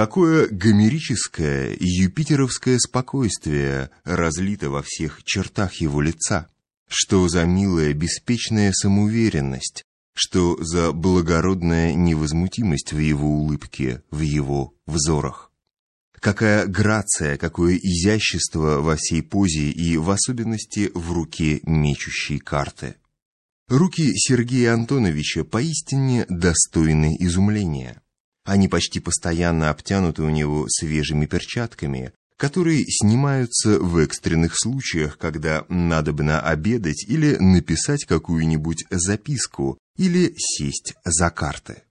Какое гомерическое юпитеровское спокойствие разлито во всех чертах его лица! Что за милая беспечная самоуверенность, что за благородная невозмутимость в его улыбке, в его взорах! Какая грация, какое изящество во всей позе и в особенности в руке мечущей карты! Руки Сергея Антоновича поистине достойны изумления. Они почти постоянно обтянуты у него свежими перчатками, которые снимаются в экстренных случаях, когда надобно обедать или написать какую-нибудь записку, или сесть за карты.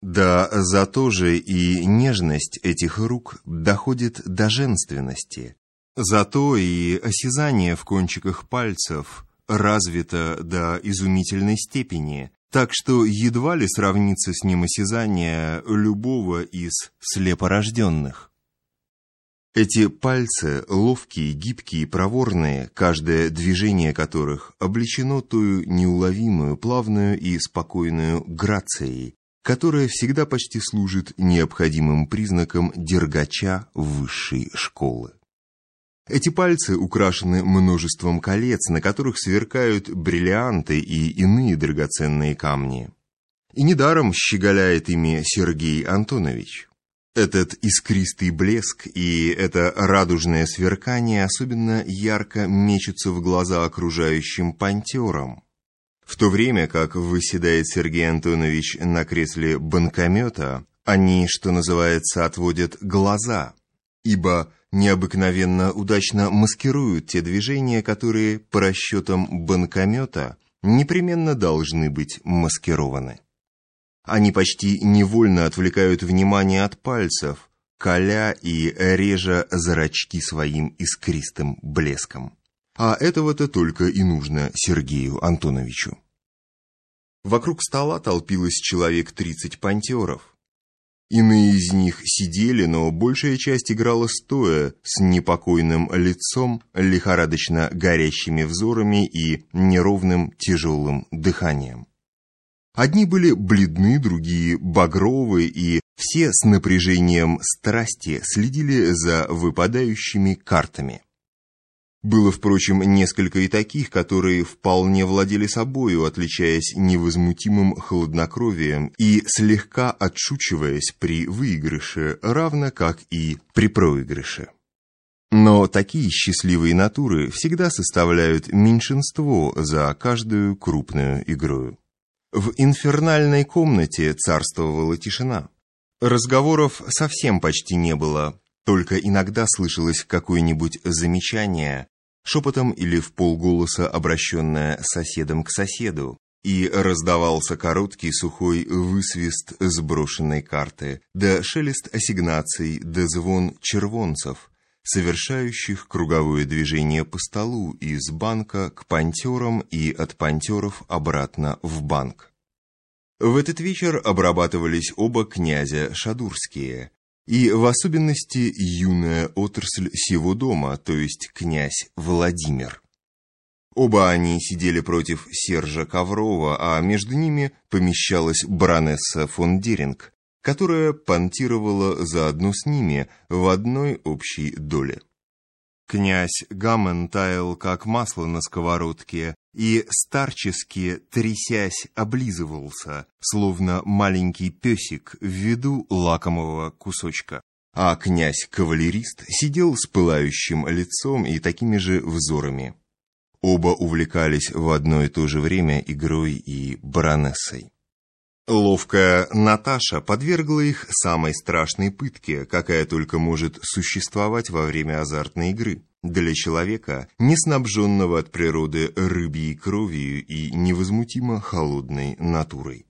Да зато же и нежность этих рук доходит до женственности. Зато и осязание в кончиках пальцев развито до изумительной степени, так что едва ли сравнится с ним осязание любого из слепорожденных. Эти пальцы, ловкие, гибкие, проворные, каждое движение которых облечено тою неуловимую, плавную и спокойную грацией, которая всегда почти служит необходимым признаком дергача высшей школы. Эти пальцы украшены множеством колец, на которых сверкают бриллианты и иные драгоценные камни. И недаром щеголяет ими Сергей Антонович. Этот искристый блеск и это радужное сверкание особенно ярко мечутся в глаза окружающим пантерам. В то время как выседает Сергей Антонович на кресле банкомета, они, что называется, отводят глаза, ибо необыкновенно удачно маскируют те движения, которые, по расчетам банкомета, непременно должны быть маскированы. Они почти невольно отвлекают внимание от пальцев, коля и режа зрачки своим искристым блеском. А этого-то только и нужно Сергею Антоновичу. Вокруг стола толпилось человек тридцать пантеров. Иные из них сидели, но большая часть играла стоя, с непокойным лицом, лихорадочно горящими взорами и неровным тяжелым дыханием. Одни были бледны, другие багровые, и все с напряжением страсти следили за выпадающими картами. Было, впрочем, несколько и таких, которые вполне владели собою, отличаясь невозмутимым хладнокровием и слегка отшучиваясь при выигрыше, равно как и при проигрыше. Но такие счастливые натуры всегда составляют меньшинство за каждую крупную игру. В инфернальной комнате царствовала тишина. Разговоров совсем почти не было, только иногда слышалось какое-нибудь замечание, шепотом или в полголоса обращенная соседом к соседу, и раздавался короткий сухой высвист сброшенной карты, да шелест ассигнаций, да звон червонцев, совершающих круговое движение по столу из банка к пантерам и от пантеров обратно в банк. В этот вечер обрабатывались оба князя Шадурские, и в особенности юная отрасль сего дома, то есть князь Владимир. Оба они сидели против Сержа Коврова, а между ними помещалась баронесса фон Деринг, которая понтировала заодно с ними в одной общей доле. Князь Гаммен таял, как масло на сковородке, и старчески, трясясь, облизывался, словно маленький песик в виду лакомого кусочка. А князь-кавалерист сидел с пылающим лицом и такими же взорами. Оба увлекались в одно и то же время игрой и баронессой. Ловкая Наташа подвергла их самой страшной пытке, какая только может существовать во время азартной игры. Для человека, не снабженного от природы рыбьей кровью и невозмутимо холодной натурой.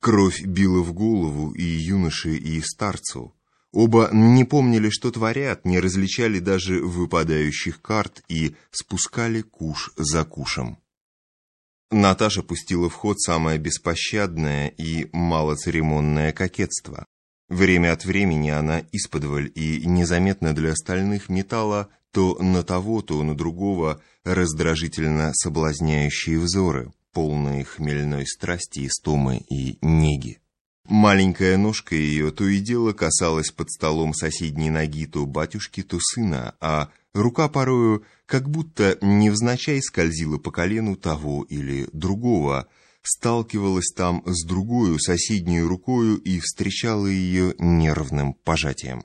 Кровь била в голову и юноше, и старцу. Оба не помнили, что творят, не различали даже выпадающих карт и спускали куш за кушем. Наташа пустила в ход самое беспощадное и малоцеремонное кокетство. Время от времени она исподволь и незаметно для остальных метала то на того, то на другого раздражительно соблазняющие взоры, полные хмельной страсти, истомы и неги. Маленькая ножка ее то и дело касалась под столом соседней ноги то батюшки, то сына, а рука порою как будто невзначай скользила по колену того или другого – сталкивалась там с другую соседней рукою и встречала ее нервным пожатием.